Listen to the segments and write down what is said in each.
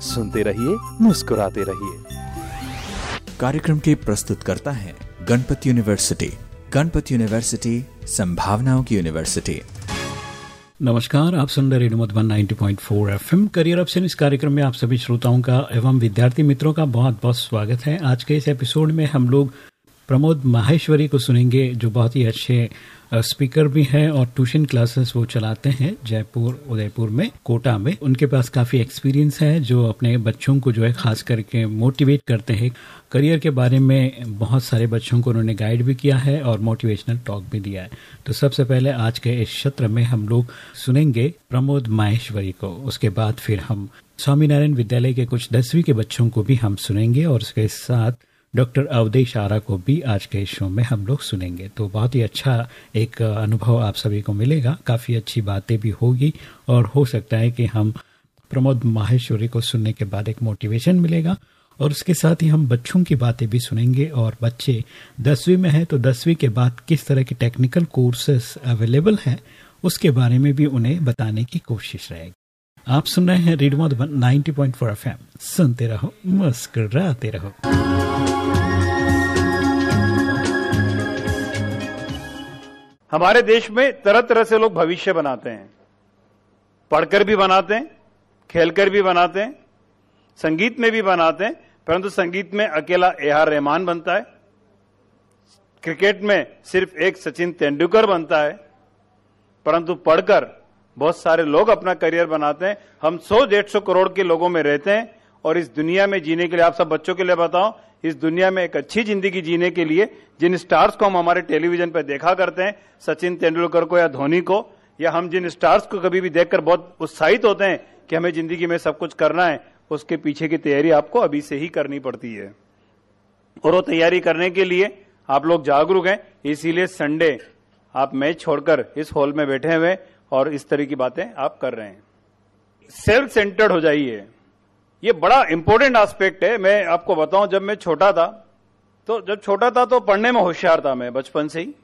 सुनते रहिए मुस्कुराते रहिए। कार्यक्रम के प्रस्तुत करता है गणपति यूनिवर्सिटी गणपति यूनिवर्सिटी संभावनाओं की यूनिवर्सिटी। नमस्कार आप सुन रहे radio Madhuban 90.4 FM career option इस कार्यक्रम में आप सभी श्रोताओं का एवं विद्यार्थी मित्रों का बहुत बहुत स्वागत है। आज के इस एपिसोड में हम लोग प्रमोद माहेश्वरी को सुनेंगे, जो बहुत ही अच्छे स्पीकर भी हैं और ट्यूशन क्लासेस वो चलाते हैं जयपुर, उदयपुर में, कोटा में। उनके पास काफ़ी एक्सपीरियंस है, जो अपने बच्चों को जो है खास करके मोटिवेट करते हैं। करियर के बारे में बहुत सारे बच्चों को उन्होंने गाइड भी किया है और मोटिवेशनल टॉक भी दिया है। तो सबसे पहले आज के इस सत्र में हम लोग सुनेंगे प्रमोद माहेश्वरी को। उसके बाद फिर हम स्वामीनारायण विद्यालय के कुछ दसवीं के बच्चों को भी हम सुनेंगे और उसके साथ डॉक्टर अवधेश आरा को भी आज के शो में हम लोग सुनेंगे। तो बहुत ही अच्छा एक अनुभव आप सभी को मिलेगा। काफ़ी अच्छी बातें भी होगी और हो सकता है कि हम प्रमोद माहेश्वरी को सुनने के बाद एक मोटिवेशन मिलेगा और उसके साथ ही हम बच्चों की बातें भी सुनेंगे और बच्चे दसवीं में हैं तो दसवीं के बाद किस तरह के टेक्निकल कोर्सेस अवेलेबल हैं, उसके बारे में भी उन्हें बताने की कोशिश रहेगी। आप सुन रहे हैं रेडियो मधुबन 90.4 एफएम। सुनते रहो, मुस्कुराते रहो। हमारे देश में तरह तरह से लोग भविष्य बनाते हैं। पढ़कर भी बनाते हैं, खेलकर भी बनाते हैं, संगीत में भी बनाते हैं, परंतु संगीत में अकेला ए आर रहमान बनता है, क्रिकेट में सिर्फ़ एक सचिन तेंदुलकर बनता है, परंतु पढ़कर बहुत सारे लोग अपना करियर बनाते हैं। हम सौ डेढ़ सौ करोड़ के लोगों में रहते हैं और इस दुनिया में जीने के लिए आप सब बच्चों के लिए बताओ इस दुनिया में एक अच्छी ज़िंदगी जीने के लिए जिन स्टार्स को हम हमारे टेलीविज़न पर देखा करते हैं, सचिन तेंदुलकर को या धोनी को, या हम जिन स्टार्स को कभी भी देखकर बहुत उत्साहित होते हैं कि हमें ज़िंदगी में सब कुछ करना है, उसके पीछे की तैयारी आपको अभी से ही करनी पड़ती है। और वो तैयारी करने के लिए आप लोग जागरूक हैं, इसीलिए संडे आप मैच छोड़कर इस हॉल में बैठे हुए और इस तरह की बातें आप कर रहे हैं। सेल्फ सेंटर्ड हो जाइए। ये बड़ा इंपॉर्टेंट एस्पेक्ट है। मैं आपको बताऊँ, जब मैं छोटा था तो जब छोटा था तो पढ़ने में होशियार था मैं बचपन से ही।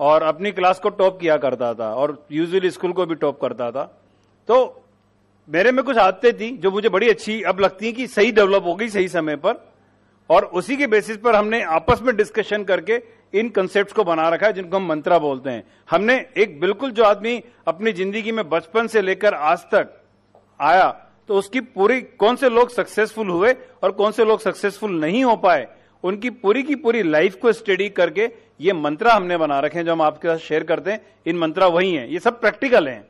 और अपनी क्लास को टॉप किया करता था और यूजुअली स्कूल को भी टॉप करता था। तो मेरे में कुछ आदतें थी जो मुझे बड़ी अच्छी अब लगती है कि सही डेवलप हो गई सही समय पर। और उसी के बेसिस पर हमने आपस में डिस्कशन करके इन कंसेप्ट को बना रखा है, जिनको हम मंत्रा बोलते हैं। हमने एक बिल्कुल जो आदमी अपनी ज़िंदगी में बचपन से लेकर आज तक आया तो उसकी पूरी, कौन से लोग सक्सेसफुल हुए और कौन से लोग सक्सेसफुल नहीं हो पाए, उनकी पूरी की पूरी लाइफ को स्टडी करके ये मंत्रा हमने बना रखे हैं, जो हम आपके साथ शेयर करते हैं। इन मंत्रा वही हैं। ये सब प्रैक्टिकल हैं।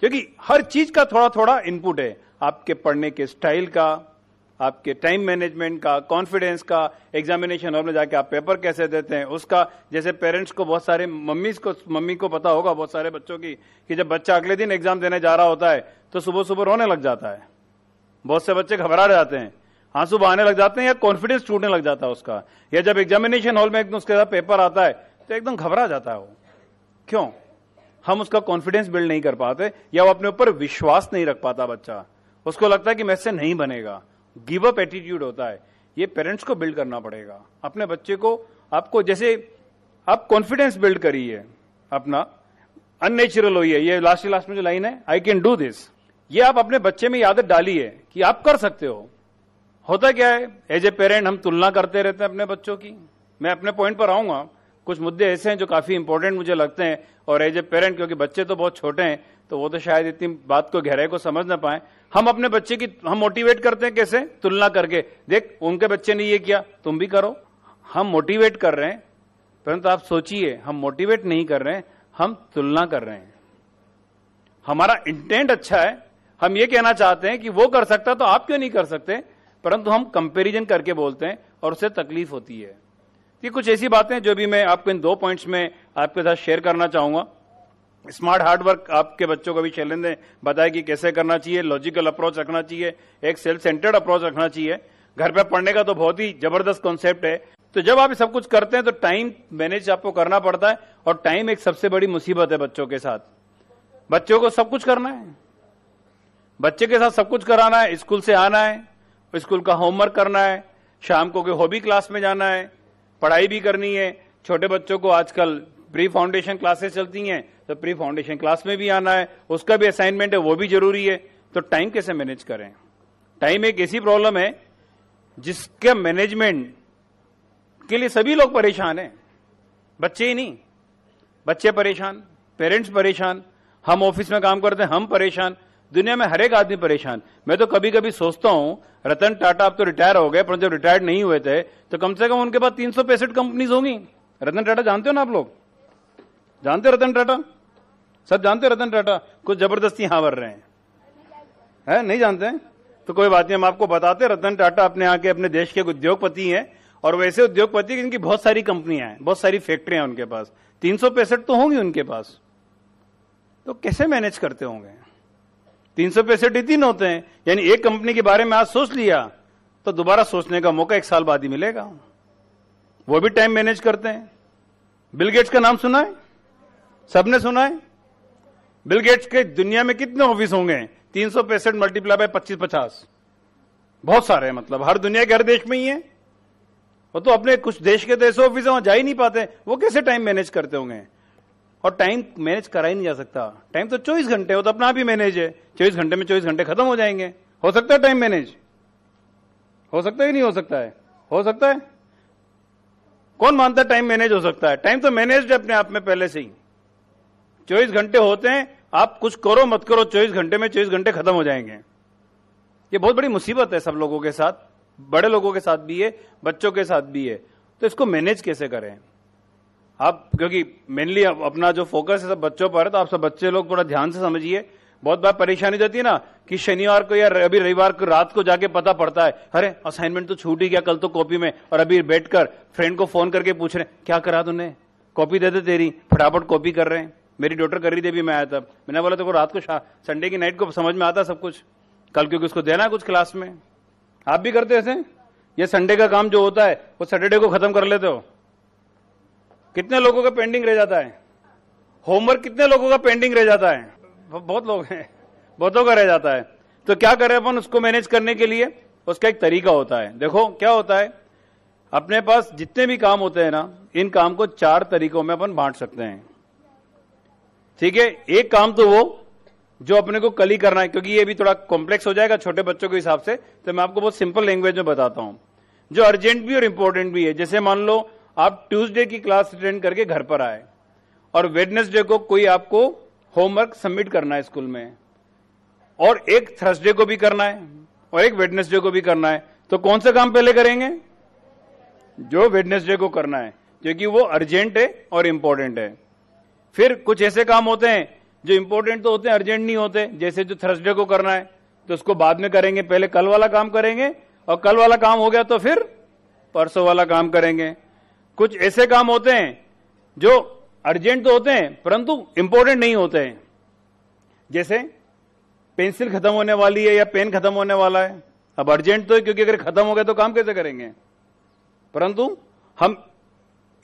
क्योंकि हर चीज़ का थोड़ा थोड़ा इनपुट है। आपके पढ़ने के स्टाइल का आपके टाइम मैनेजमेंट का कॉन्फिडेंस का एग्जामिनेशन हॉल में जाके आप पेपर कैसे देते हैं, उसका, जैसे पेरेंट्स को बहुत सारे मम्मी को मम्मी को पता होगा बहुत सारे बच्चों की, कि जब बच्चा अगले दिन एग्ज़ाम देने जा रहा होता है तो सुबह सुबह रोने लग जाता है। बहुत से बच्चे घबरा जाते हैं। आँसू बहाने लग जाते हैं या कॉन्फिडेंस टूटने लग जाता है उसका। या जब एग्जामिनेशन हॉल में उसके साथ पेपर आता है तो एकदम घबरा जाता है वो। क्यों? हम उसका कॉन्फिडेंस बिल्ड नहीं कर पाते, या वो अपने ऊपर विश्वास नहीं रख पाता बच्चा। उसको लगता है कि मैं नहीं बनेगा। गिव अप एटीट्यूड होता है। ये पेरेंट्स को बिल्ड करना पड़ेगा। अपने बच्चे को, आपको जैसे आप कॉन्फिडेंस बिल्ड करिए अपना अननेचुरल होइए ये लास्ट लास्ट में जो लाइन है आई कैन डू दिस ये आप अपने बच्चे में आदत डालिए कि आप कर सकते हो। होता क्या है एज ए पेरेंट हम तुलना करते रहते हैं अपने बच्चों की। मैं अपने पॉइंट पर आऊँगा। कुछ मुद्दे ऐसे हैं जो काफ़ी इंपॉर्टेंट मुझे लगते हैं। और एज ए पेरेंट क्योंकि बच्चे तो बहुत छोटे हैं तो वो तो शायद इतनी बात को गहराई को समझ ना पाए। हम अपने बच्चे की, हम मोटिवेट करते हैं कैसे? तुलना करके। देख, उनके बच्चे ने ये किया, तुम भी करो। हम मोटिवेट कर रहे हैं, परंतु आप सोचिए, हम मोटिवेट नहीं कर रहे हैं, हम तुलना कर रहे हैं। हमारा इंटेंट अच्छा है। हम ये कहना चाहते हैं कि वो कर सकता तो आप क्यों नहीं कर सकते? परंतु हम कंपेरिजन करके बोलते हैं और उससे तकलीफ़ होती है। ये कुछ ऐसी बातें जो भी मैं आपको इन दो पॉइंट्स में आपके साथ शेयर करना चाहूँगा। स्मार्ट हार्ड वर्क आपके बच्चों को भी शैलेंद्र ने बताया कि कैसे करना चाहिए लॉजिकल अप्रोच रखना चाहिए, एक सेल्फ सेंटर्ड अप्रोच रखना चाहिए। घर पे पढ़ने का तो बहुत ही ज़बरदस्त कॉन्सेप्ट है। तो जब आप सब कुछ करते हैं तो टाइम मैनेज आपको करना पड़ता है और टाइम एक सबसे बड़ी मुसीबत है बच्चों के साथ। बच्चों को सब कुछ करना है। बच्चे के साथ सब कुछ कराना है, स्कूल से आना है, स्कूल का होमवर्क करना है, शाम को कोई हॉबी क्लास में जाना है, पढ़ाई भी करनी है। छोटे बच्चों को आजकल प्री फाउंडेशन क्लासेस चलती हैं तो प्री फाउंडेशन क्लास में भी आना है, उसका भी असाइनमेंट है, वो भी ज़रूरी है। तो टाइम कैसे मैनेज करें? टाइम एक ऐसी प्रॉब्लम है, जिसके मैनेजमेंट के लिए सभी लोग परेशान हैं। बच्चे ही नहीं। बच्चे परेशान, पेरेंट्स परेशान, हम ऑफ़िस में काम करते हैं, हम परेशान, दुनिया में हर एक आदमी परेशान। मैं तो कभी कभी सोचता हूँ, रतन टाटा अब तो रिटायर हो गए, पर जब रिटायर्ड नहीं हुए थे तो कम से कम उनके पास तीन सौ पैंसठ कंपनीज़ होंगी। रतन टाटा जानते हो ना आप लोग? जानते रतन टाटा? सब जानते रतन टाटा? कुछ ज़बरदस्ती यहाँ भर रहे हैं। है? नहीं जानते हैं? तो कोई बात नहीं, हम आपको बताते रतन टाटा अपने यहाँ के अपने देश के उद्योगपति हैं, और वैसे उद्योगपति जिनकी बहुत सारी कंपनियाँ हैं, बहुत सारी फैक्ट्रियाँ उनके पास। तीन सौ पैंसठ तो होंगी उनके पास। तो कैसे मैनेज करते होंगे? तीन सौ पैंसठ ही तीन होते हैं, यानी एक कंपनी के बारे में आज सोच लिया तो दोबारा सोचने का मौका एक साल बाद ही मिलेगा। वो भी टाइम मैनेज करते हैं। बिल गेट्स का नाम सुना है? सबने सुना है? बिल गेट्स के दुनिया में कितने ऑफ़िस होंगे? तीन सौ पैंसठ मल्टीप्लाई बाय पच्चीस पचास। बहुत सारे हैं मतलब। हर दुनिया के हर देश में ही है। वो तो अपने कुछ देश के देश ऑफ़िस वहाँ जा ही नहीं पाते। वो कैसे टाइम मैनेज करते होंगे? और टाइम मैनेज करा ही नहीं जा सकता। टाइम तो चौबीस घंटे हो तो अपना भी मैनेज है। चौबीस घंटे में चौबीस घंटे खत्म हो जाएँगे। हो सकता है टाइम मैनेज हो सकता है कि नहीं हो सकता है? हो सकता है। कौन मानता है टाइम मैनेज हो सकता है? टाइम तो मैनेज है अपने आप में पहले से ही। चौबीस घंटे होते हैं, आप कुछ करो, मत करो, चौबीस घंटे में चौबीस घंटे खत्म हो जाएँगे। ये बहुत बड़ी मुसीबत है सब लोगों के साथ, बड़े लोगों के साथ भी है, बच्चों के साथ भी है। तो इसको मैनेज कैसे करें? आप, क्योंकि मेनली अपना जो फोकस है सब बच्चों पर है तो आप सब बच्चे लोग थोड़ा ध्यान से समझिए। बहुत बार परेशानी जाती है ना, कि शनिवार को या अभी रविवार को रात को जाके पता पड़ता है, अरे असाइनमेंट तो छूट ही गया कल तो कॉपी में, और अभी बैठकर फ्रेंड को फ़ोन करके पूछ रहे क्या करा तूने? कॉपी दे दे तेरी, फटाफट कॉपी कर रहे हैं। मेरी डॉटर कर रही थी अभी मैं आया था। मैंने बोला तो रात को संडे की नाइट को समझ में आता सब कुछ। कल क्योंकि उसको देना कुछ क्लास में। आप भी करते ऐसे? ये संडे का काम जो होता है, वो सैटरडे को खत्म कर लेते हो। कितने लोगों का पेंडिंग रह जाता है? होमवर्क कितने लोगों का पेंडिंग रह जाता है? बहुत लोग हैं। बहुतों का रह जाता है। तो क्या करें अपन उसको मैनेज करने के लिए? उसका एक तरीका होता है। देखो, क्या होता है? अपने पास जितने भी काम होते हैं ना, इन काम को चार तरीकों में अपन बांट सकते हैं। ठीक है, एक काम तो वो, जो अपने को कल ही करना है, क्योंकि ये भी थोड़ा कॉम्प्लेक्स हो जाएगा छोटे बच्चों के हिसाब से तो मैं आपको बहुत सिंपल लैंग्वेज में बताता हूँ। जो अर्जेंट भी और इंपॉर्टेंट भी है, जैसे मान लो, आप ट्यूसडे की क्लास अटेंड करके घर पर आए, और वेडनेसडे को कोई आपको होमवर्क सबमिट करना है स्कूल में, और एक थर्सडे को भी करना है, और एक वेडनेसडे को भी करना है तो कौन सा काम पहले करेंगे? जो वेडनेसडे को करना है, क्योंकि वो अर्जेंट है और इंपॉर्टेंट है। फिर कुछ ऐसे काम होते हैं जो इंपॉर्टेंट तो होते हैं अर्जेंट नहीं होते, जैसे जो थर्सडे को करना है तो उसको बाद में करेंगे, पहले कल वाला काम करेंगे, और कल वाला काम हो गया तो फिर परसों वाला काम करेंगे। कुछ ऐसे काम होते हैं जो अर्जेंट तो होते हैं, परंतु इंपॉर्टेंट नहीं होते हैं। जैसे पेंसिल खत्म होने वाली है या पेन खत्म होने वाला है, अब अर्जेंट तो है, क्योंकि अगर खत्म हो गया तो काम कैसे करेंगे? परंतु हम,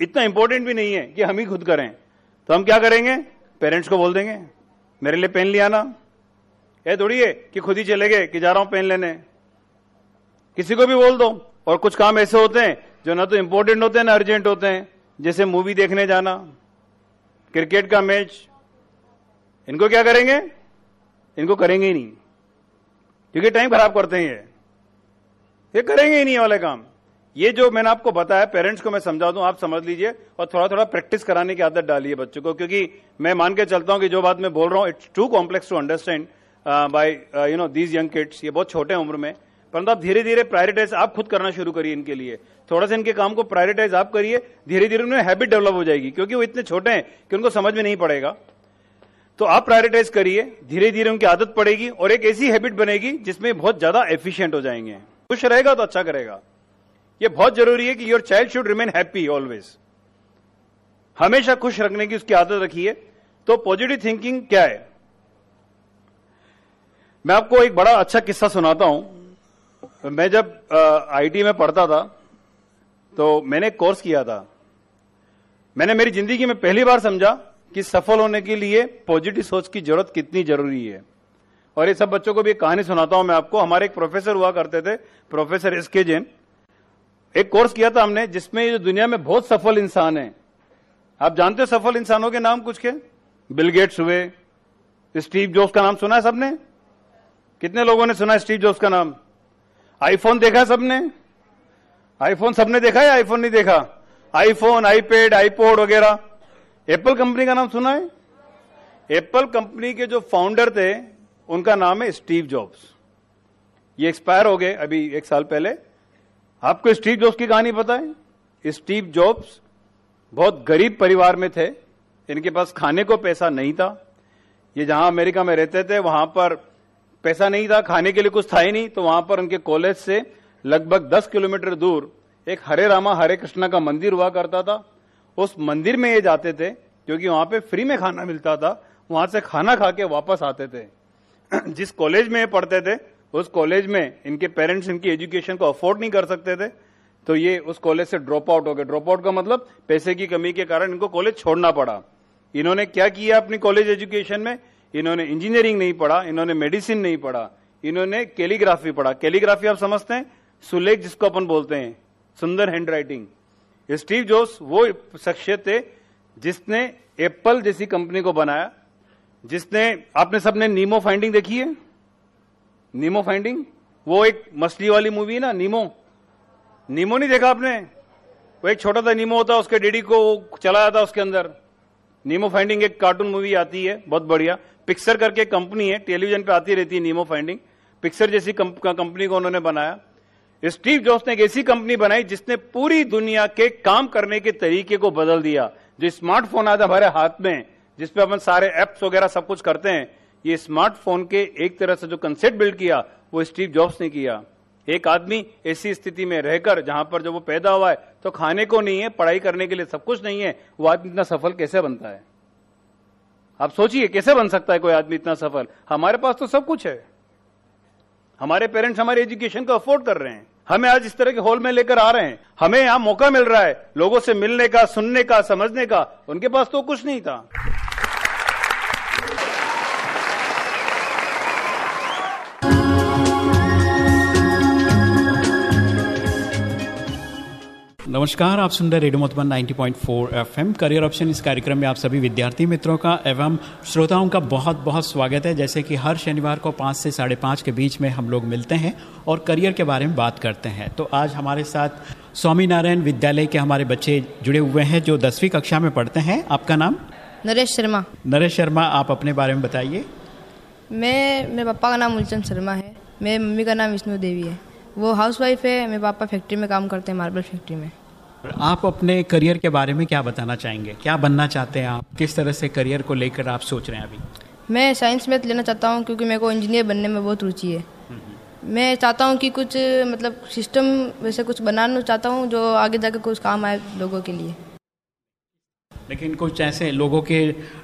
इतना इंपॉर्टेंट भी नहीं है कि हम ही खुद करें। तो हम क्या करेंगे? पेरेंट्स को बोल देंगे, मेरे लिए पेन ले आना। ये थोड़ी है कि खुद ही चले गए कि जा रहा हूँ पेन लेने। किसी को भी बोल दो। और कुछ काम ऐसे होते हैं जो ना तो इंपॉर्टेंट होते हैं, ना अर्जेंट होते हैं, जैसे मूवी देखने जाना क्रिकेट का मैच इनको क्या करेंगे? इनको करेंगे ही नहीं, क्योंकि टाइम खराब करते हैं ये। ये करेंगे ही नहीं वाले काम। ये जो मैंने आपको बताया पेरेंट्स को मैं समझा दूँ, आप समझ लीजिए और थोड़ा थोड़ा प्रैक्टिस कराने की आदत डालिए बच्चों को, क्योंकि मैं मान के चलता हूँ कि जो बात मैं बोल रहा हूँ it's too complex to understand by you know these young kids ये बहुत छोटे उम्र में, परंतु आप धीरे धीरे प्रायोरिटाइज आप खुद करना शुरू करिए इनके लिए। थोड़ा सा इनके काम को प्रायोरिटाइज आप करिए धीरे धीरे उन्हें हैबिट डेवलप हो जाएगी, क्योंकि वो इतने छोटे हैं कि उनको समझ में नहीं पड़ेगा। तो आप प्रायोरिटाइज करिए धीरे धीरे उनकी आदत पड़ेगी और एक ऐसी हैबिट बनेगी जिसमें बहुत ज़्यादा एफिशिएंट हो जाएँगे। खुश रहेगा तो अच्छा करेगा। यह बहुत ज़रूरी है कि your child should remain happy always हमेशा खुश रखने की उसकी आदत रखिए। तो पॉजिटिव थिंकिंग क्या है? मैं आपको एक बड़ा अच्छा किस्सा सुनाता हूँ। मैं जब आईटी में पढ़ता था तो मैंने एक कोर्स किया था। मैंने मेरी ज़िंदगी में पहली बार समझा कि सफल होने के लिए पॉजिटिव सोच की ज़रूरत कितनी ज़रूरी है। और ये सब बच्चों को भी एक कहानी सुनाता हूँ मैं आपको। हमारे एक प्रोफेसर हुआ करते थे प्रोफेसर एस के जैन एक कोर्स किया था हमने, जिसमें ये दुनिया में बहुत सफल इंसान है, आप जानते हो सफल इंसानों के नाम कुछ के? बिल गेट्स हुए स्टीव जॉब्स का नाम सुना है सबने? कितने लोगों ने सुना स्टीव जॉब्स का नाम? आईफोन देखा सबने? आईफोन सबने देखा है आईफोन नहीं देखा? आईफोन आईपैड आईपोड वगैरह। एप्पल कंपनी का नाम सुना है? एप्पल कंपनी के जो फाउंडर थे, उनका नाम है स्टीव जॉब्स ये एक्सपायर हो गए अभी एक साल पहले। आपको स्टीव जॉब्स की कहानी पता है? स्टीव जॉब्स बहुत गरीब परिवार में थे। इनके पास खाने को पैसा नहीं था। ये जहाँ अमेरिका में रहते थे, वहाँ पर पैसा नहीं था, खाने के लिए कुछ था ही नहीं। तो वहाँ पर उनके कॉलेज से लगभग 10 किलोमीटर दूर एक हरे रामा, हरे कृष्णा का मंदिर हुआ करता था। उस मंदिर में ये जाते थे क्योंकि वहाँ पे फ्री में खाना मिलता था। वहाँ से खाना खा के वापस आते थे। जिस कॉलेज में ये पढ़ते थे उस कॉलेज में इनके पेरेंट्स इनकी एजुकेशन को अफोर्ड नहीं कर सकते थे तो ये उस कॉलेज से ड्रॉप आउट हो गए। ड्रॉप आउट का मतलब पैसे की कमी के कारण इनको कॉलेज छोड़ना पड़ा। इन्होंने क्या किया अपनी कॉलेज एजुकेशन में? इन्होंने इंजीनियरिंग नहीं पढ़ा, इन्होंने मेडिसिन नहीं पढ़ा, इन्होंने कैलीग्राफी पढ़ा। कैलीग्राफी आप समझते हैं? सुलेख जिसको अपन बोलते हैं, सुंदर हैंड राइटिंग स्टीव जोस वो शख्सियत थे जिसने एप्पल जैसी कंपनी को बनाया, जिसने, आपने सबने नीमो फाइंडिंग देखी है? नीमो फाइंडिंग, वो एक मछली वाली मूवी है ना, नीमो। नीमो नहीं देखा आपने? वो एक छोटा सा नीमो होता, उसके डेडी को चलाया था उसके अंदर। नीमो फाइंडिंग एक कार्टून मूवी आती है, बहुत बढ़िया। पिक्सर करके कंपनी है, टेलीविज़न पे आती रहती है नीमो फाइंडिंग। पिक्सर जैसी कंपनी को उन्होंने बनाया। स्टीव जॉब्स ने एक ऐसी कंपनी बनाई, जिसने पूरी दुनिया के काम करने के तरीके को बदल दिया। जो स्मार्टफ़ोन आता हमारे हाथ में जिसपे अपन सारे एप्स वगैरह सब कुछ करते हैं ये स्मार्टफ़ोन के एक तरह से जो कंसेप्ट बिल्ड किया, वो स्टीव जॉब्स ने किया। एक आदमी ऐसी स्थिति में रहकर, जहाँ पर जब वो पैदा हुआ है तो खाने को नहीं है, पढ़ाई करने के लिए सब कुछ नहीं है, वो आदमी इतना सफल कैसे बनता है? आप सोचिए, कैसे बन सकता है कोई आदमी इतना सफल? हमारे पास तो सब कुछ है। हमारे पेरेंट्स हमारे एजुकेशन को अफोर्ड कर रहे हैं। हमें आज इस तरह के हॉल में लेकर आ रहे हैं। हमें यहाँ मौका मिल रहा है, लोगों से मिलने का, सुनने का, समझने का। उनके पास तो कुछ नहीं था। नमस्कार आप सुन रहे radio Madhuban 90.4 FM. Career option इस कार्यक्रम में आप सभी विद्यार्थी मित्रों का एवं श्रोताओं का बहुत बहुत स्वागत है। जैसे कि हर शनिवार को पाँच से साढ़े पाँच के बीच में हम लोग मिलते हैं और करियर के बारे में बात करते हैं। तो आज हमारे साथ स्वामी नारायण विद्यालय के हमारे बच्चे जुड़े हुए हैं जो दसवीं कक्षा में पढ़ते हैं। आपका नाम? नरेश शर्मा। नरेश शर्मा आप अपने बारे में बताइए। मैं मेरे पापा का नाम मूलचंद शर्मा है। मेरे मम्मी का नाम विष्णु देवी है। वो हाउस वाइफ है मेरे पापा फैक्ट्री में काम करते हैं मार्बल फैक्ट्री में। आप अपने करियर के बारे में क्या बताना चाहेंगे? क्या बनना चाहते हैं आप? किस तरह से करियर को लेकर आप सोच रहे हैं अभी? मैं साइंस मैथ लेना चाहता हूँ क्योंकि मेरे को इंजीनियर बनने में बहुत रुचि है। मैं चाहता हूँ कि कुछ मतलब सिस्टम वैसे कुछ बनाना चाहता हूँ जो आगे जाकर कुछ काम आए लोगों के लिए। लेकिन कुछ ऐसे लोगों के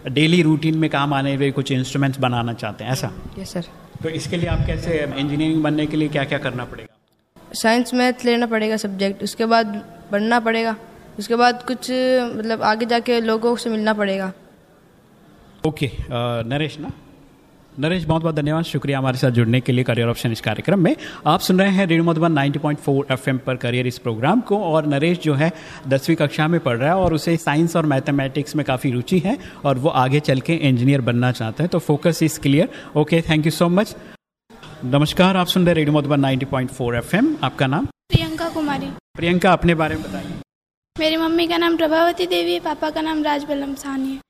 डेली रूटीन में काम आने वाले कुछ इंस्ट्रूमेंट्स बनाना चाहते हैं ऐसा? यस सर तो इसके लिए आप कैसे इंजीनियरिंग बनने के लिए क्या क्या करना पड़ेगा? साइंस मैथ लेना पड़ेगा सब्जेक्ट उसके बाद पढ़ना पड़ेगा। उसके बाद कुछ मतलब आगे जाके लोगों से मिलना पड़ेगा। ओके अ, नरेश ना? नरेश बहुत बहुत धन्यवाद। शुक्रिया हमारे साथ जुड़ने के लिए करियर ऑप्शन इस कार्यक्रम में। आप सुन रहे हैं रेडियो मधुबन 90.4 एफएम पर करियर इस प्रोग्राम को और नरेश जो है दसवीं कक्षा में पढ़ रहा है और उसे साइंस और मैथमेटिक्स में काफ़ी रुचि है और वो आगे चल के इंजीनियर बनना चाहता है तो focus is clear okay thank you so much नमस्कार आप सुन रहे रेडियो मधुबन 90.4 एफएम। आपका नाम? प्रियंका कुमारी। प्रियंका अपने बारे में बताइए। मेरी मम्मी का नाम प्रभावती देवी है पापा का नाम राज बल्लम साहनी है।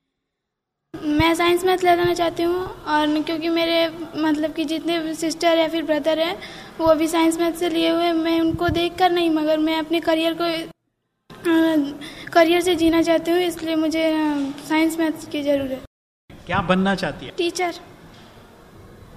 मैं साइंस मैथ लेना चाहती हूँ और क्योंकि मेरे मतलब कि जितने सिस्टर या फिर ब्रदर हैं वो भी साइंस मैथ से लिए हुए मैं उनको देख कर नहीं मगर मैं अपने करियर को करियर से जीना चाहती हूँ इसलिए मुझे साइंस मैथ की ज़रूरत है। क्या बनना चाहती है? टीचर।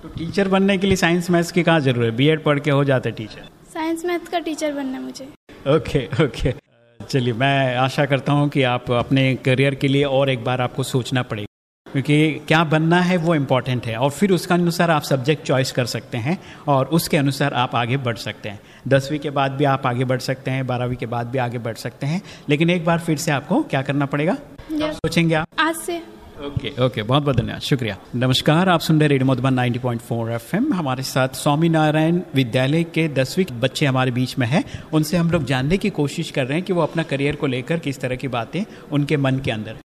तो टीचर बनने के लिए साइंस मैथ्स की कहाँ ज़रूरत है? बीएड पढ़ के हो जाते टीचर साइंस मैथ का टीचर बनना है मुझे। ओके ओके चलिए मैं आशा करता हूँ कि आप अपने करियर के लिए और एक बार आपको सोचना पड़ेगा। क्योंकि क्या बनना है वो इंपॉर्टेंट है। और फिर उसका अनुसार आप सब्जेक्ट चॉइस कर सकते हैं और उसके अनुसार आप आगे बढ़ सकते हैं। दसवीं के बाद भी आप आगे बढ़ सकते हैं बारहवीं के बाद भी आगे बढ़ सकते हैं। लेकिन एक बार फिर से आपको क्या करना पड़ेगा? सोचेंगे आप? आज से। ओके okay, ओके okay, बहुत बहुत धन्यवाद शुक्रिया। नमस्कार आप सुन रहे रेडियो मधुबन 90.4 एफएम। हमारे साथ स्वामी नारायण विद्यालय के दसवीं बच्चे हमारे बीच में हैं। उनसे हम लोग जानने की कोशिश कर रहे हैं कि वो अपना करियर को लेकर किस तरह की बातें उनके मन के अंदर।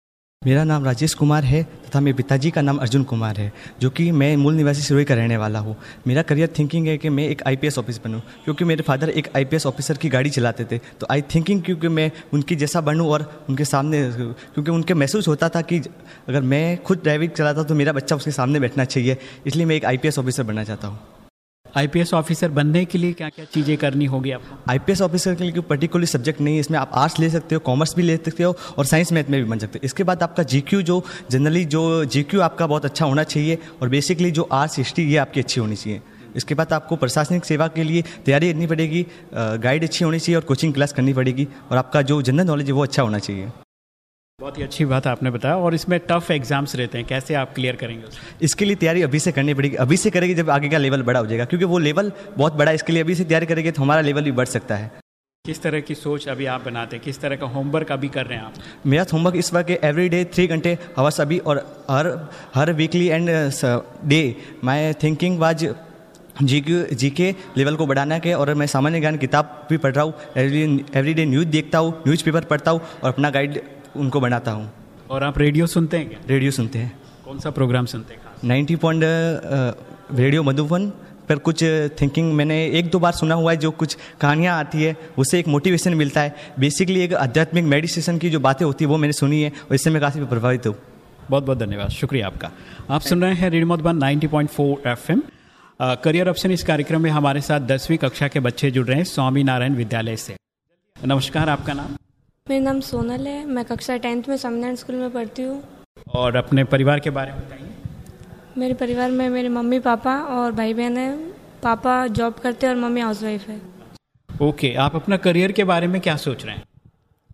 मेरा नाम राजेश कुमार है तथा मेरे पिताजी का नाम अर्जुन कुमार है, जो कि मैं मूल निवासी सिरोही का रहने वाला हूँ। मेरा करियर थिंकिंग है कि मैं एक आईपीएस ऑफिसर बनूँ, क्योंकि मेरे फादर एक आईपीएस ऑफिसर की गाड़ी चलाते थे। तो आई थिंकिंग क्योंकि मैं उनकी जैसा बनूँ और उनके सामने, क्योंकि उनके महसूस होता था कि अगर मैं खुद ड्राइविंग चलाता तो मेरा बच्चा उसके सामने बैठना चाहिए, इसलिए मैं एक आईपीएस ऑफिसर बनना चाहता हूँ। आईपीएस ऑफिसर बनने के लिए क्या क्या चीज़ें करनी होगी आपको? आईपीएस ऑफिसर के लिए कोई पर्टिकुलर सब्जेक्ट नहीं है, इसमें आप आर्ट्स ले सकते हो कॉमर्स भी ले सकते हो और साइंस मैथ में भी बन सकते हो। इसके बाद आपका जीक्यू जो जनरली जो जीक्यू आपका बहुत अच्छा होना चाहिए और बेसिकली जो आर्ट्स हिस्ट्री ये आपकी अच्छी होनी चाहिए। इसके बाद आपको प्रशासनिक सेवा के लिए तैयारी करनी पड़ेगी गाइड अच्छी होनी चाहिए और कोचिंग क्लास करनी पड़ेगी और आपका जो जनरल नॉलेज है वो अच्छा होना चाहिए। बहुत ही अच्छी बात आपने बताया और इसमें टफ एग्ज़ाम्स रहते हैं। कैसे आप क्लियर करेंगे इसके लिए तैयारी अभी से करनी पड़ेगी। अभी से करेगी जब आगे का लेवल बड़ा हो जाएगा क्योंकि वो लेवल बहुत बड़ा है। इसके लिए अभी से तैयारी करेंगे तो हमारा लेवल भी बढ़ सकता है। किस तरह की सोच अभी आप बनाते हैं? किस तरह का होमवर्क अभी कर रहे हैं आप? मेरा होमवर्क इस वक्त एवरी डे थ्री घंटे हवा अभी और हर हर weekly end day my thinking was G Q G के लेवल को बढ़ाना के और मैं सामान्य ज्ञान किताब भी पढ़ रहा हूँ। एवरी डे न्यूज़ देखता हूँ न्यूज़ पेपर पढ़ता हूँ और अपना गाइड उनको बनाता हूँ। और आप रेडियो सुनते हैं क्या? रेडियो सुनते हैं। कौन सा प्रोग्राम सुनते हैं नाइन्टी पॉइंट रेडियो मधुबन पर कुछ थिंकिंग मैंने एक दो बार सुना हुआ है जो कुछ कहानियाँ आती है उससे एक मोटिवेशन मिलता है। बेसिकली एक आध्यात्मिक मेडिटेशन की जो बातें होती है वो मैंने सुनी है और इससे मैं काफ़ी प्रभावित हूँ। बहुत बहुत धन्यवाद शुक्रिया आपका। आप सुन रहे हैं radio Madhuban ninety point four F M career option इस कार्यक्रम में हमारे साथ दसवीं कक्षा के बच्चे जुड़ रहे हैं स्वामी नारायण विद्यालय से। नमस्कार आपका नाम? मेरा नाम सोनल है। मैं कक्षा टेंथ में स्वामीनारायण स्कूल में पढ़ती हूँ। और अपने परिवार के बारे में बताइए। मेरे परिवार में मेरे मम्मी पापा और भाई बहन है। पापा जॉब करते हैं और मम्मी हाउसवाइफ है। ओके आप अपना करियर के बारे में क्या सोच रहे हैं?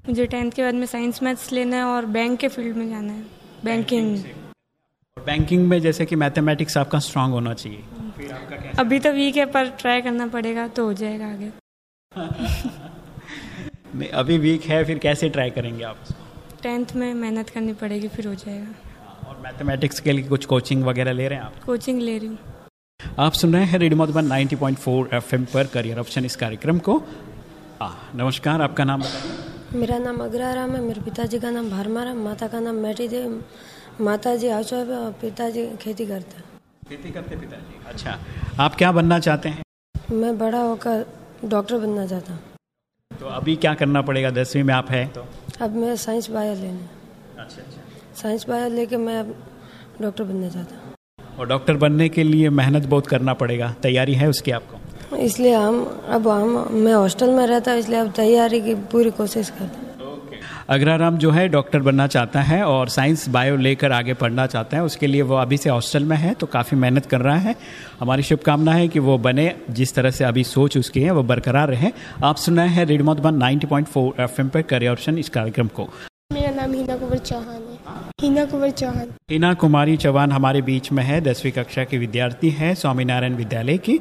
मुझे टेंथ के बाद में साइंस मैथ्स लेना है और बैंक के फ़ील्ड में जाना है। बैंकिंग। बैंकिंग में जैसे कि मैथमेटिक्स आपका स्ट्रांग होना चाहिए। फिर आपका अभी तो वीक है पर ट्राई करना पड़ेगा तो हो जाएगा आगे। नहीं अभी वीक है फिर कैसे ट्राई करेंगे आप? टेंथ में मेहनत करनी पड़ेगी फिर हो जाएगा। और मैथमेटिक्स के लिए कुछ कोचिंग वगैरह ले रहे हैं आप? कोचिंग ले रही हूँ। आप सुन रहे हैं रेडियो मधुबन 90.4 एफएम पर करियर ऑप्शन इस कार्यक्रम को। आ, नमस्कार आपका नाम बताइए। मेरा नाम अग्राराम है मेरे पिताजी का नाम भारमाराम माता का नाम मैटी देव माता जी हाउस वाइफ और पिताजी खेती करते। हैं खेती करते पिताजी अच्छा। आप क्या बनना चाहते हैं? मैं बड़ा होकर डॉक्टर बनना चाहता हूँ। तो अभी क्या करना पड़ेगा? दसवीं में आप हैं तो? अब मैं साइंस बायो लेना। अच्छा अच्छा। साइंस बायो लेके मैं अब डॉक्टर बनना चाहता हूँ। और डॉक्टर बनने के लिए मेहनत बहुत करना पड़ेगा। तैयारी है उसकी आपको? इसलिए हम अब हम मैं हॉस्टल में रहता हूँ इसलिए अब तैयारी की पूरी कोशिश करता हूँ। अग्राराम जो है डॉक्टर बनना चाहता है और साइंस बायो लेकर आगे पढ़ना चाहता है। उसके लिए वो अभी से हॉस्टल में है तो काफ़ी मेहनत कर रहा है। हमारी शुभकामना है कि वो बने जिस तरह से अभी सोच उसकी है वो बरकरार रहे। आप सुन हैं रेडमोट वन नाइनटी पॉइंट फोर एफ़ पर करियर ऑप्शन इस कार्यक्रम को। मेरा नाम हिना कुंवर चौहान है। हिना कुंवर चौहान। हिना कुमारी चौहान हमारे बीच में है दसवीं कक्षा की विद्यार्थी है स्वामीनारायण विद्यालय की।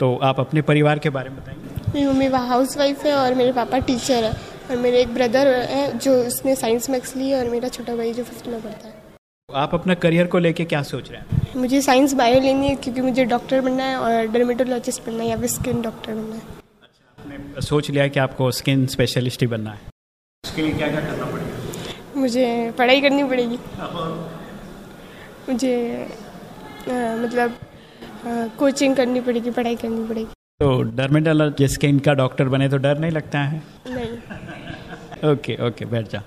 तो आप अपने परिवार के बारे में बताएँगे मेरी मम्मी हाउस वाइफ है और मेरे पापा टीचर है। और मेरे एक ब्रदर है जो उसने साइंस मैक्स ली और मेरा छोटा भाई जो फिफ्थ में पढ़ता है। आप अपना करियर को लेके क्या सोच रहे हैं? मुझे साइंस बायो लेनी है क्योंकि मुझे डॉक्टर बनना है और डर्मेटोलॉजिस्ट बनना है या फिर स्किन डॉक्टर बनना है। आपने सोच लिया कि आपको स्किन स्पेशलिस्ट ही बनना है। उसके लिए क्या क्या करना पड़ेगा? मुझे पढ़ाई करनी पड़ेगी। मुझे आ, मतलब आ, कोचिंग करनी पड़ेगी पढ़ाई करनी पड़ेगी। तो डर्मेटोलॉजिस्ट स्किन का डॉक्टर बने तो डर नहीं लगता है? नहीं। ओके ओके बैठ जा।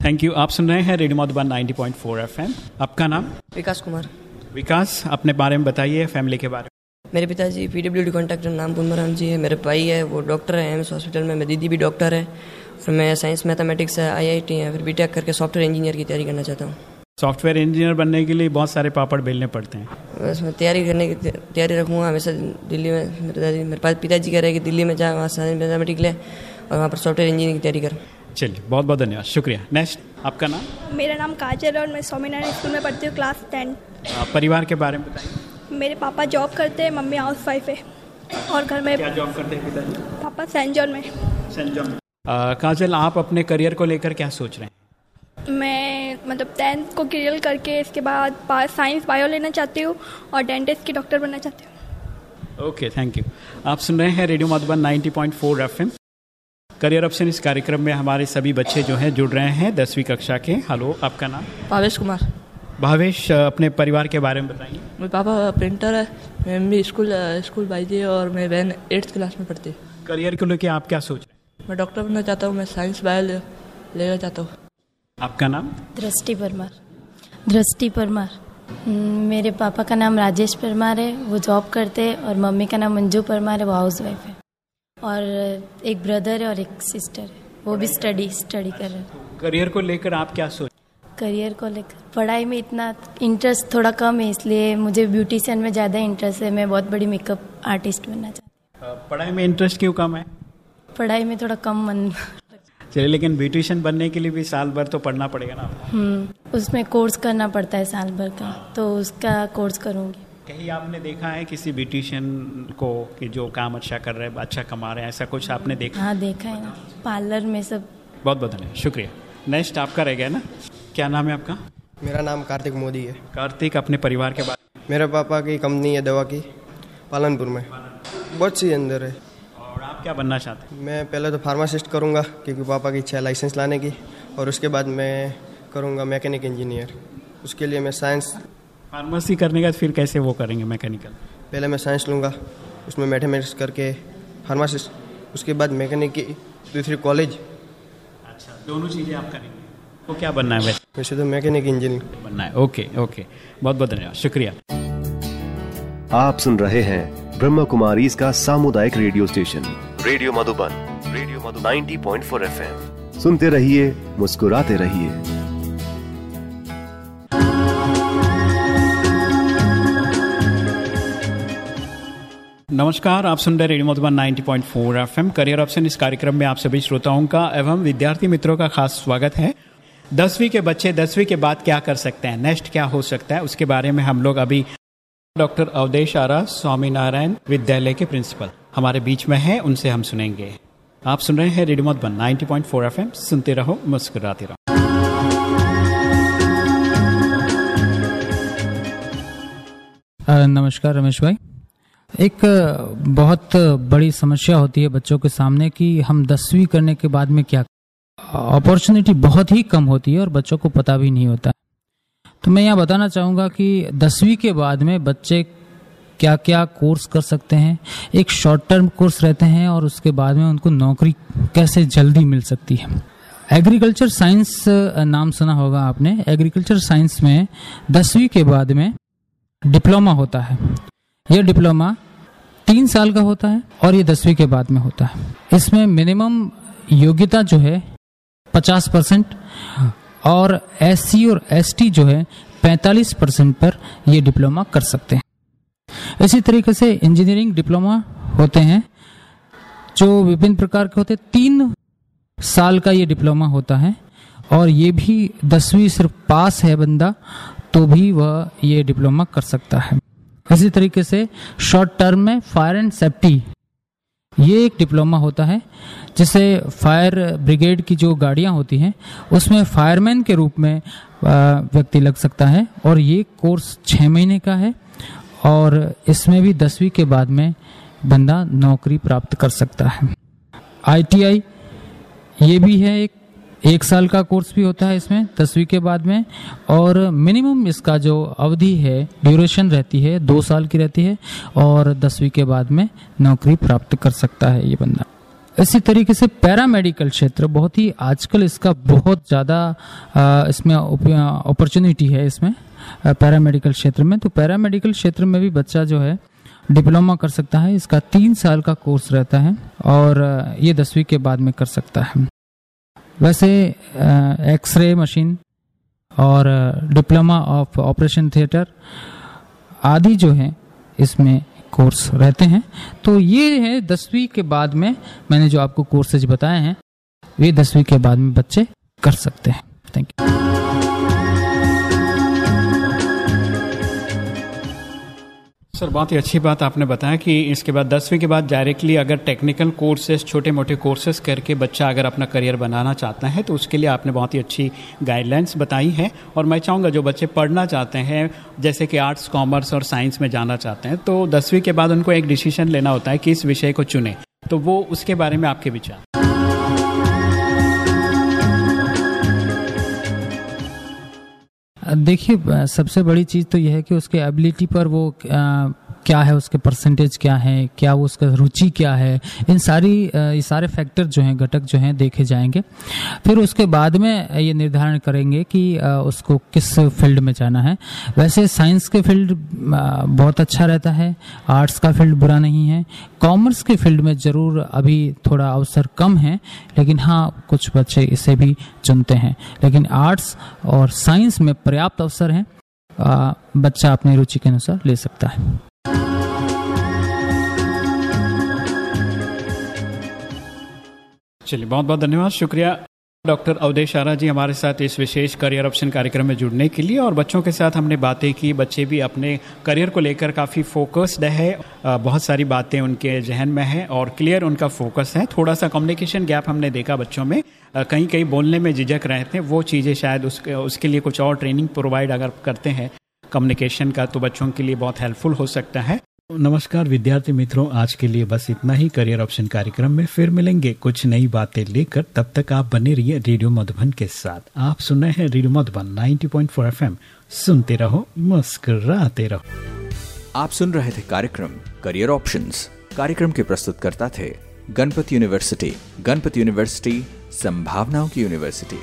थैंक यू आप सुन रहे हैं रेडियो मधुबन 90.4 एफएम आपका नाम? विकास कुमार। विकास अपने बारे में बताइए फैमिली के बारे में। मेरे पिताजी पी डब्ल्यू पीडब्ल्यूडी कॉन्ट्रैक्टर नाम पुनमराम जी है मेरे भाई है वो डॉक्टर है एम्स हॉस्पिटल में मेरी दीदी भी डॉक्टर है। और मैं साइंस मैथमेटिक्स है आईआईटी है फिर बीटेक करके सॉफ्टवेयर इंजीनियर की तैयारी करना चाहता हूँ। सॉफ्टवेयर इंजीनियर बनने के लिए बहुत सारे पापड़ बेलने पड़ते हैं। बस मैं तैयारी करने की तैयारी रखूँगा हमेशा दिल्ली में मेरे दादी मेरे पास पिताजी कह रहे हैं कि दिल्ली में जा वहाँ साइंस मैथमेटिक्स ले और वहाँ पर सॉफ्टवेयर इंजीनियर की तैयारी कर। चलिए बहुत बहुत धन्यवाद शुक्रिया। नेक्स्ट आपका नाम? मेरा नाम काजल है और मैं स्वामीनारायण स्कूल में पढ़ती हूँ क्लास टेन परिवार के बारे में बताइए। मेरे पापा जॉब करते हैं मम्मी हाउस वाइफ है। और घर में क्या जॉब करते हैं पिताजी? पापा सेंट जॉन में। सेंट जॉन काजल आप अपने करियर को लेकर क्या सोच रहे हैं? मैं मतलब टेंथ को क्लियर करके इसके बाद साइंस बायो लेना चाहती हूँ और डेंटिस्ट की डॉक्टर बनना चाहती हूँ। ओके थैंक यू आप सुन रहे हैं radio Madhuban 90.4 FM career option इस कार्यक्रम में हमारे सभी बच्चे जो हैं जुड़ रहे हैं दसवीं कक्षा के। हेलो आपका नाम? भावेश कुमार। भावेश अपने परिवार के बारे में बताइए। मेरे पापा प्रिंटर है मैं भी स्कूल स्कूल भाई थी और मेरी बहन एट्थ क्लास में पढ़ती है। करियर को लेकर आप क्या सोच रहे हैं? मैं डॉक्टर बनना चाहता हूँ मैं साइंस बायो लेना चाहता हूँ। आपका नाम? दृष्टि परमार। दृष्टि परमार। मेरे पापा का नाम राजेश परमार है वो जॉब करते हैं और मम्मी का नाम मंजू परमार है वो हाउस वाइफ है। और एक ब्रदर है और एक सिस्टर है। वो भी स्टडी स्टडी कर रहे हैं। करियर को लेकर आप क्या सोच करियर को लेकर। पढ़ाई में इतना इंटरेस्ट थोड़ा कम है इसलिए मुझे ब्यूटिशियन में ज़्यादा इंटरेस्ट है। मैं बहुत बड़ी मेकअप आर्टिस्ट बनना चाहती हूँ। पढ़ाई में इंटरेस्ट क्यों कम है? पढ़ाई में थोड़ा कम मन चलिए लेकिन ब्यूटिशियन बनने के लिए भी साल भर तो पढ़ना पड़ेगा ना। हम्म उसमें कोर्स करना पड़ता है साल भर का तो उसका कोर्स करूँगी। कहीं आपने देखा है किसी ब्यूटिशियन को कि जो काम अच्छा कर रहे हैं अच्छा कमा रहे हैं ऐसा कुछ आपने देखा? हाँ देखा है। ना पार्लर में सब। बहुत बहुत धन्यवाद शुक्रिया। नेक्स्ट आपका रह गया ना? क्या नाम है आपका? मेरा नाम कार्तिक मोदी है। कार्तिक अपने परिवार के बारे मेरे पापा की कंपनी है दवा की पालनपुर में। बहुत सी अंदर है। और आप क्या बनना चाहते हैं? मैं पहले तो फार्मासिस्ट करूँगा क्योंकि पापा की इच्छा है लाइसेंस लाने की और उसके बाद मैं करूँगा मैकेनिक इंजीनियर। उसके लिए मैं साइंस फार्मेसी करने का फिर कैसे वो करेंगे मैकेनिकल? पहले मैं साइंस लूँगा उसमें मैथमेटिक्स करके फार्मासिस्ट उसके बाद मैकेनिक की दूसरी कॉलेज। अच्छा दोनों चीज़ें आप करेंगे। वो क्या बनना है वैसे? वैसे तो मैकेनिक इंजीनियर। बनना है? Okay okay. बहुत बहुत धन्यवाद शुक्रिया। आप सुन रहे हैं ब्रह्म कुमारी इसका सामुदायिक radio station radio Madhuban radio Madhu 90.4 FM. सुनते रहिए मुस्कुराते रहिए। नमस्कार, आप सुन रहे radio Madhuban 90.4 FM. Career option इस कार्यक्रम में आप सभी श्रोताओं का एवं विद्यार्थी मित्रों का खास स्वागत है। दसवीं के बच्चे दसवीं के बाद क्या कर सकते हैं? नेक्स्ट क्या हो सकता है? उसके बारे में हम लोग अभी डॉक्टर अवधेश आरा, स्वामीनारायण विद्यालय के प्रिंसिपल हमारे बीच में है, उनसे हम सुनेंगे। आप सुन रहे हैं रेडियो मधुबन 90.4 एफएम। सुनते रहो, मुस्कुराते रहो। नमस्कार रमेश भाई। एक बहुत बड़ी समस्या होती है बच्चों के सामने कि हम दसवीं करने के बाद में क्या अपॉर्चुनिटी बहुत ही कम होती है और बच्चों को पता भी नहीं होता। तो मैं यहाँ बताना चाहूँगा कि दसवीं के बाद में बच्चे क्या क्या कोर्स कर सकते हैं, एक शॉर्ट टर्म कोर्स रहते हैं और उसके बाद में उनको नौकरी कैसे जल्दी मिल सकती है। एग्रीकल्चर साइंस नाम सुना होगा आपने। एग्रीकल्चर साइंस में दसवीं के बाद में डिप्लोमा होता है। यह डिप्लोमा तीन साल का होता है और ये दसवीं के बाद में होता है। इसमें मिनिमम योग्यता जो है, पचास परसेंट और एससी और एसटी जो है, पैंतालीस परसेंट पर ये डिप्लोमा कर सकते हैं। इसी तरीके से इंजीनियरिंग डिप्लोमा होते हैं, जो विभिन्न प्रकार के होते हैं। तीन साल का ये डिप्लोमा होता है और ये भी दसवीं सिर्फ़ पास है बंदा तो भी वह ये डिप्लोमा कर सकता है। इसी तरीके से शॉर्ट टर्म में फायर एंड सेफ्टी ये एक डिप्लोमा होता है, जिसे फायर ब्रिगेड की जो गाड़ियाँ होती हैं, उसमें फायरमैन के रूप में व्यक्ति लग सकता है। और ये कोर्स छः महीने का है और इसमें भी दसवीं के बाद में बंदा नौकरी प्राप्त कर सकता है। आईटीआई ये भी है एक एक साल का कोर्स भी होता है इसमें, दसवीं के बाद में। और मिनिमम इसका जो अवधि है, ड्यूरेशन रहती है, दो साल की रहती है, और दसवीं के बाद में नौकरी प्राप्त कर सकता है ये बंदा। इसी तरीके से पैरामेडिकल क्षेत्र, बहुत ही आजकल इसका बहुत ज़्यादा इसमें अपॉर्चुनिटी है इसमें पैरामेडिकल क्षेत्र में। तो पैरामेडिकल क्षेत्र में भी बच्चा जो है, डिप्लोमा कर सकता है, इसका तीन साल का कोर्स रहता है, और ये दसवीं के बाद में कर सकता है। वैसे एक्सरे मशीन और डिप्लोमा ऑफ़ ऑपरेशन थिएटर आदि जो हैं, इसमें कोर्स रहते हैं। तो ये है दसवीं के बाद में मैंने जो आपको कोर्सेज बताए हैं वे दसवीं के बाद में बच्चे कर सकते हैं। थैंक यू सर, बहुत ही अच्छी बात आपने बताया कि इसके बाद, दसवीं के बाद डायरेक्टली अगर टेक्निकल कोर्सेज छोटे मोटे कोर्सेज करके बच्चा अगर अपना करियर बनाना चाहता है तो उसके लिए आपने बहुत ही अच्छी गाइडलाइंस बताई हैं। और मैं चाहूँगा, जो बच्चे पढ़ना चाहते हैं, जैसे कि आर्ट्स कॉमर्स और साइंस में जाना चाहते हैं तो दसवीं के बाद उनको एक डिसीज़न लेना होता है कि इस विषय को चुने। तो वो उसके बारे में आपके विचार। देखिए सबसे बड़ी चीज़ तो यह है कि उसके एबिलिटी पर वो क्या है, उसके परसेंटेज क्या है, क्या वो उसका रुचि क्या है, इन सारी ये सारे फैक्टर जो हैं, घटक जो हैं, देखे जाएँगे। फिर उसके बाद में ये निर्धारण करेंगे कि उसको किस फ़ील्ड में जाना है। वैसे साइंस के फ़ील्ड बहुत अच्छा रहता है आर्ट्स का फ़ील्ड बुरा नहीं है। कॉमर्स के फ़ील्ड में ज़रूर अभी थोड़ा अवसर कम है, लेकिन हाँ कुछ बच्चे इसे भी चुनते हैं। लेकिन आर्ट्स और साइंस में पर्याप्त अवसर हैं बच्चा अपनी रुचि के अनुसार ले सकता है। चलिए, बहुत बहुत धन्यवाद। शुक्रिया, डॉक्टर अवधेश आरा जी हमारे साथ इस विशेष करियर ऑप्शन कार्यक्रम में जुड़ने के लिए और बच्चों के साथ हमने बातें की, बच्चे भी अपने करियर को लेकर काफ़ी फोकस्ड है। बहुत सारी बातें उनके जहन में है और क्लियर उनका फोकस है। थोड़ा सा कम्युनिकेशन गैप हमने देखा बच्चों में। कहीं कहीं बोलने में झिझक रहे थे वो चीज़ें शायद उसके उसके लिए कुछ और ट्रेनिंग प्रोवाइड अगर करते हैं कम्युनिकेशन का तो बच्चों के लिए बहुत हेल्पफुल हो सकता है। नमस्कार विद्यार्थी मित्रों आज के लिए बस इतना ही। करियर ऑप्शन कार्यक्रम में फिर मिलेंगे कुछ नई बातें लेकर। तब तक आप बने रहिए रेडियो मधुबन के साथ। आप सुन रहे हैं रेडियो मधुबन 90.4 एफएम। सुनते रहो मुस्कुराते रहो। आप सुन रहे थे कार्यक्रम करियर ऑप्शंस कार्यक्रम के प्रस्तुतकर्ता थे गणपति यूनिवर्सिटी गणपति यूनिवर्सिटी संभावनाओं की यूनिवर्सिटी।